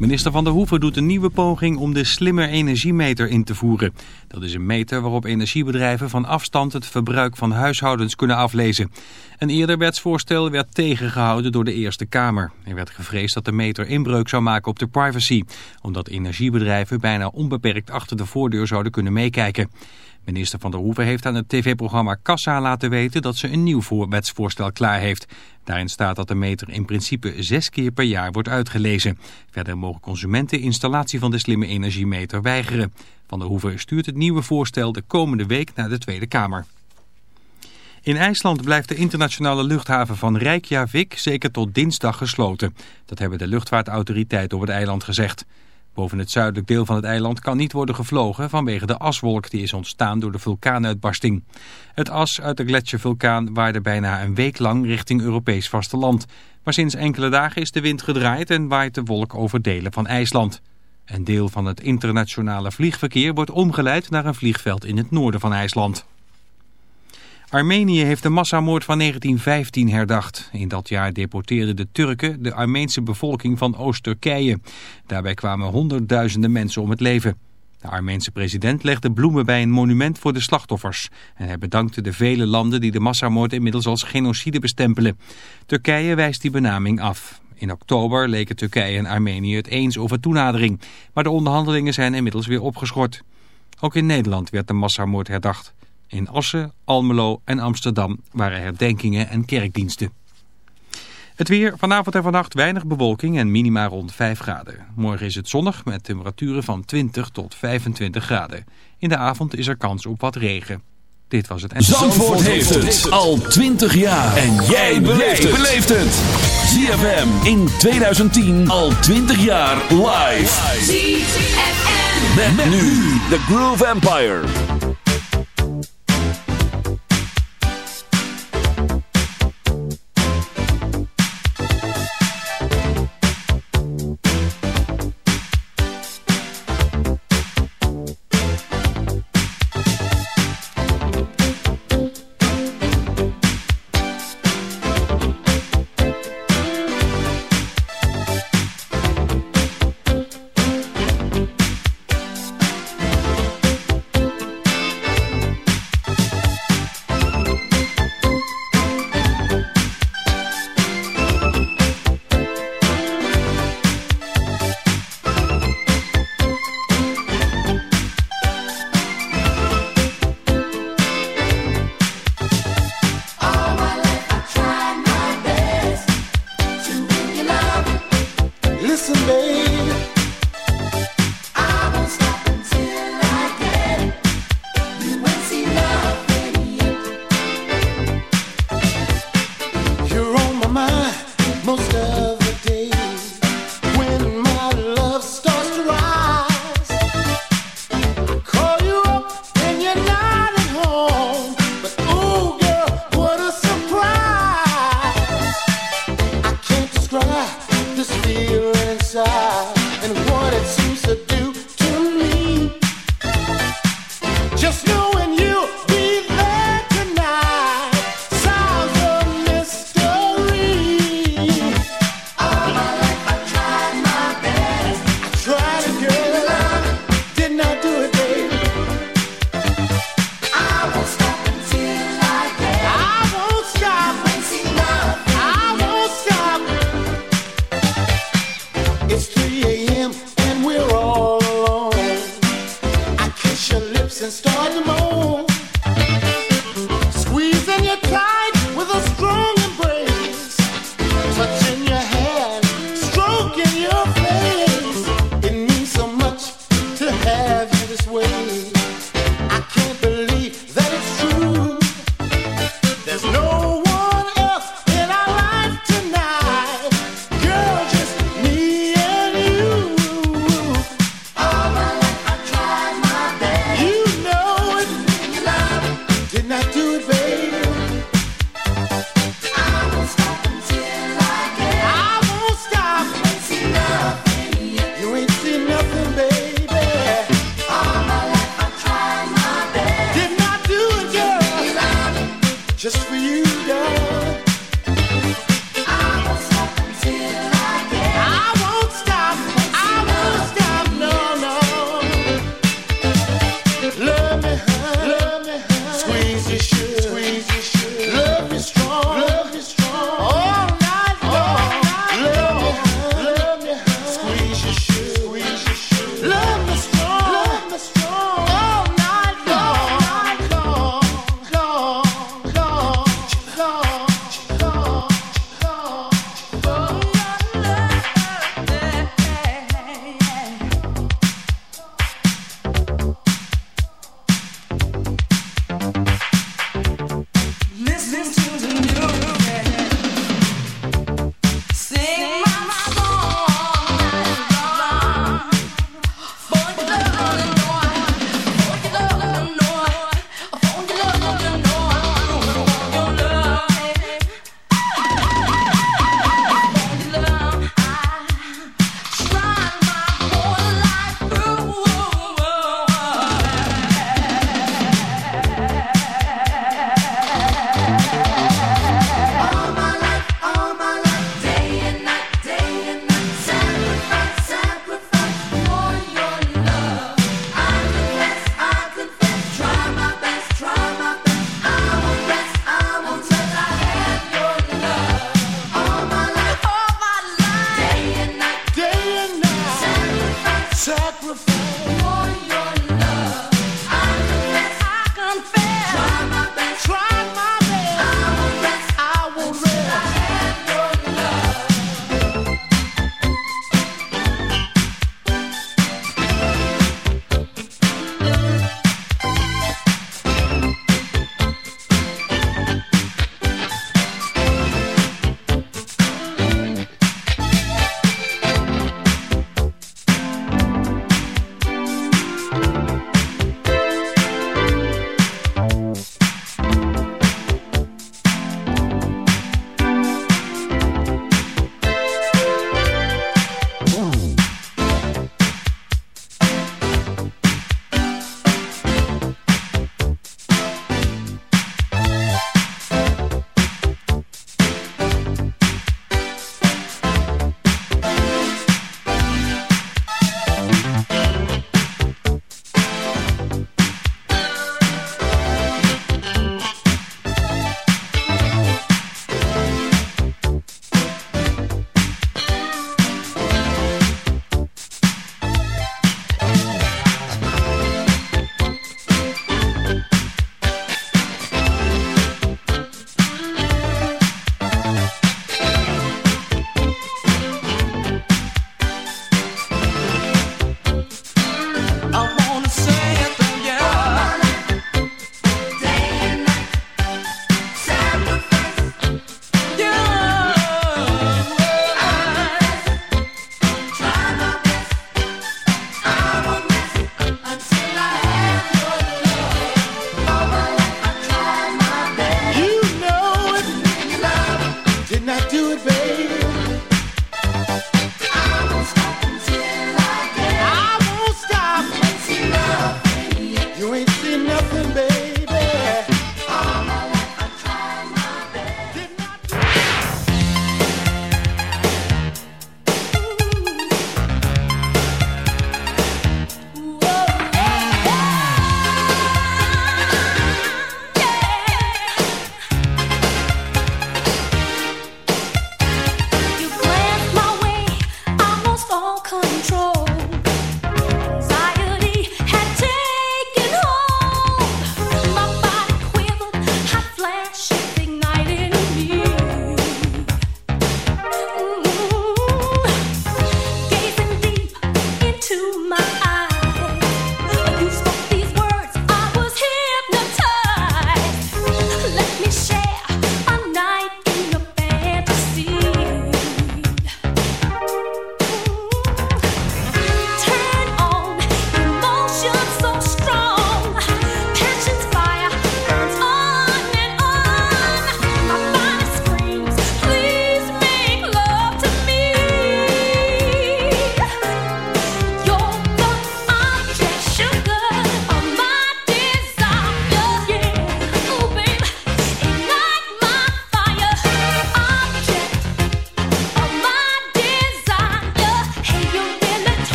Minister Van der Hoeven doet een nieuwe poging om de slimmer energiemeter in te voeren. Dat is een meter waarop energiebedrijven van afstand het verbruik van huishoudens kunnen aflezen. Een eerder wetsvoorstel werd tegengehouden door de Eerste Kamer. Er werd gevreesd dat de meter inbreuk zou maken op de privacy, omdat energiebedrijven bijna onbeperkt achter de voordeur zouden kunnen meekijken. Minister Van der Hoeven heeft aan het tv-programma Kassa laten weten dat ze een nieuw wetsvoorstel klaar heeft. Daarin staat dat de meter in principe zes keer per jaar wordt uitgelezen. Verder mogen consumenten installatie van de slimme energiemeter weigeren. Van der Hoeven stuurt het nieuwe voorstel de komende week naar de Tweede Kamer. In IJsland blijft de internationale luchthaven van Reykjavik zeker tot dinsdag gesloten. Dat hebben de luchtvaartautoriteiten op het eiland gezegd. Boven het zuidelijk deel van het eiland kan niet worden gevlogen vanwege de aswolk die is ontstaan door de vulkaanuitbarsting. Het as uit de gletsjervulkaan waarde bijna een week lang richting Europees vasteland. Maar sinds enkele dagen is de wind gedraaid en waait de wolk over delen van IJsland. Een deel van het internationale vliegverkeer wordt omgeleid naar een vliegveld in het noorden van IJsland. Armenië heeft de massamoord van 1915 herdacht. In dat jaar deporteerden de Turken de Armeense bevolking van Oost-Turkije. Daarbij kwamen honderdduizenden mensen om het leven. De Armeense president legde bloemen bij een monument voor de slachtoffers. En hij bedankte de vele landen die de massamoord inmiddels als genocide bestempelen. Turkije wijst die benaming af. In oktober leken Turkije en Armenië het eens over toenadering. Maar de onderhandelingen zijn inmiddels weer opgeschort. Ook in Nederland werd de massamoord herdacht. In Assen, Almelo en Amsterdam waren herdenkingen en kerkdiensten. Het weer, vanavond en vannacht weinig bewolking en minima rond 5 graden. Morgen is het zonnig met temperaturen van 20 tot 25 graden. In de avond is er kans op wat regen. Dit was het. Zandvoort, Zandvoort heeft het al 20 jaar. En jij beleeft het. ZFM in 2010 al 20 jaar live. ZFM. met nu The Groove Empire.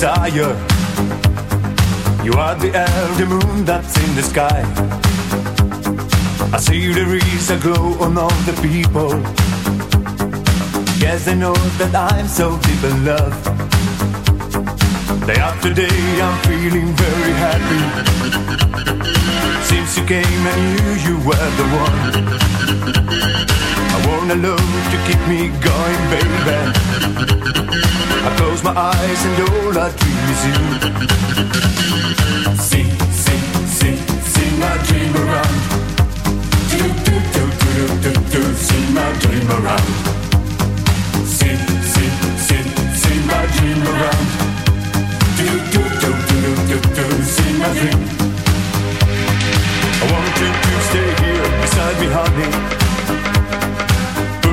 Desire. You are the air, moon that's in the sky. I see there is a glow on all the people. Yes, I know that I'm so deep in love. Day after day, I'm feeling very happy. Since you came, I knew you were the one. I want a love to keep me going, baby. I close my eyes and all I dream is you. Sing, sing, sing, sing my dream around. Do, do, do, do, do, do, do, sing my dream around. Sing, sing, sing, sing my dream around. Do, do, do, do, do, do, do, sing my dream. I want you to stay here beside me, honey.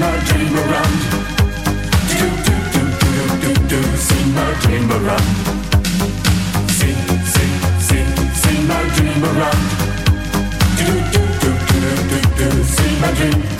my dream around. Do do do do do do my dream around. Sing sing sing my dream around. Do do do do do do. my dream.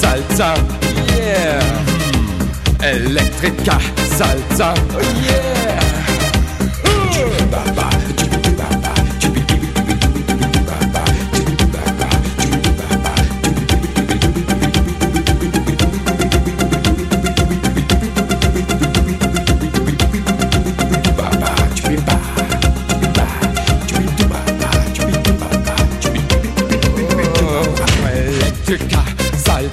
salsa, yeah. Electrica, salsa, oh, yeah. Uh.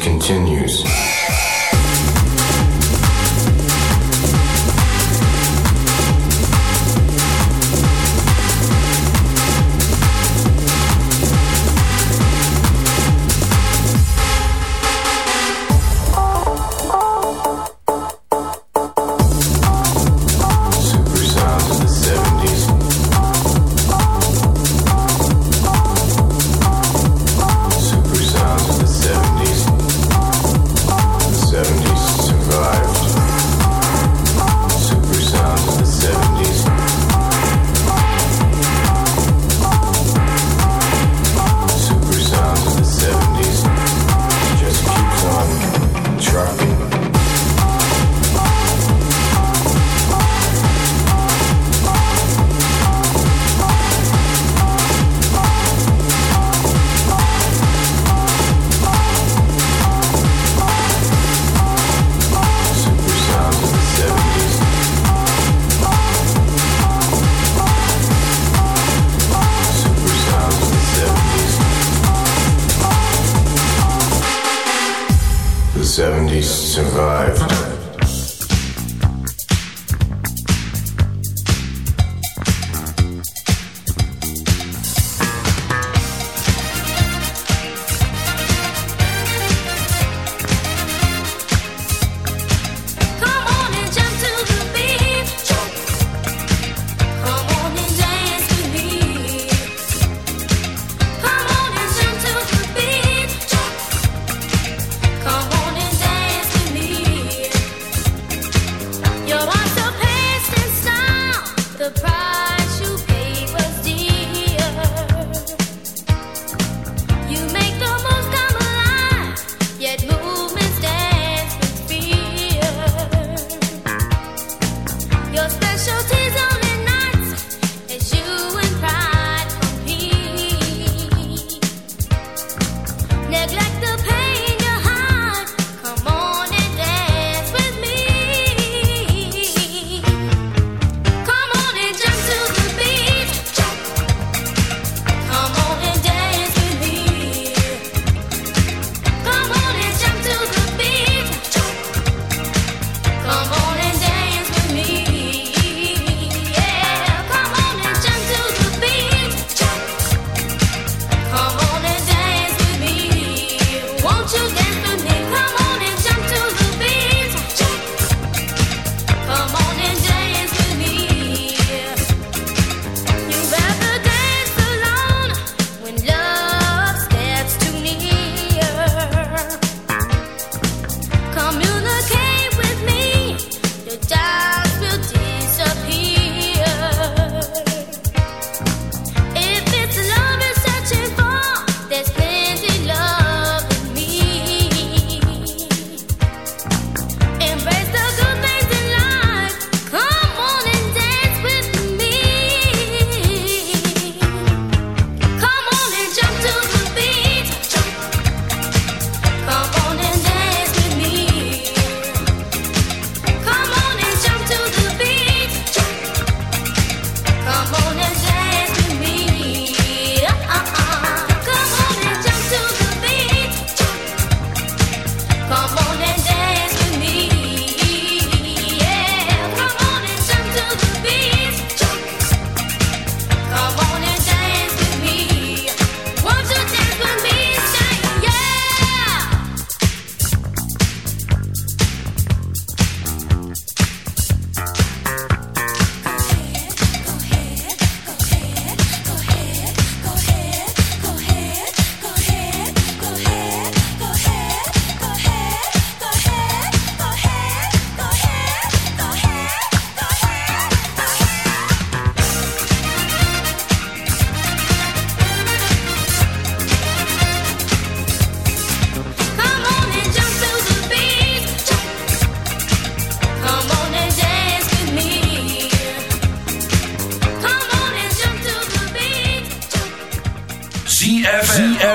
Continue.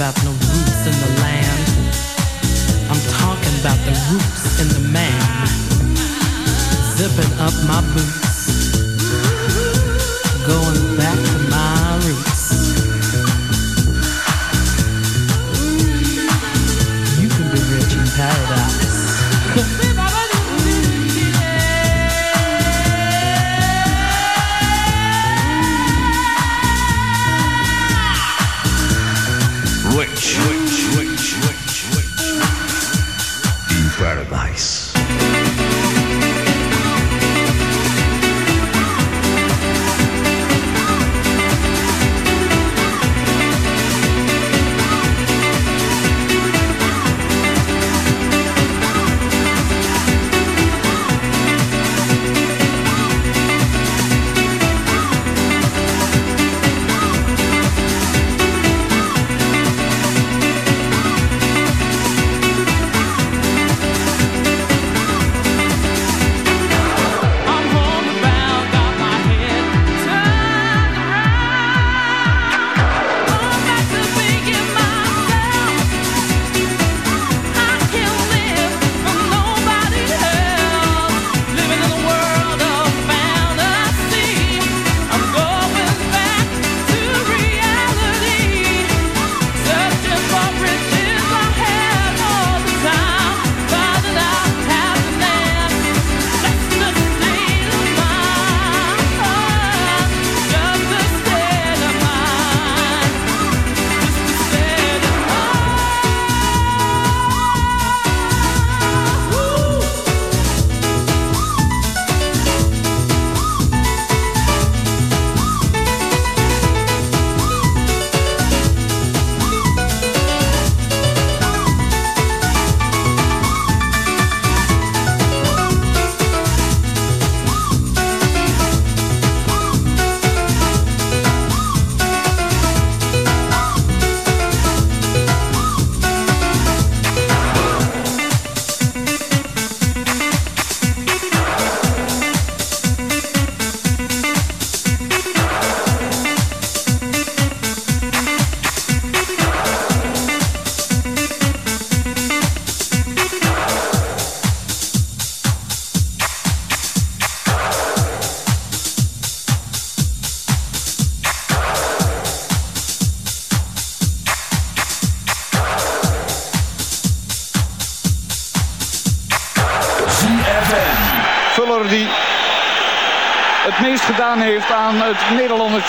about no roots in the land. I'm talking about the roots in the man. Zipping up my boots. Going back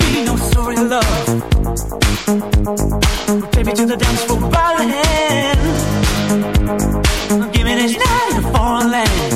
be no story of love. To the dance floor by the hand. Give me this night in a foreign land.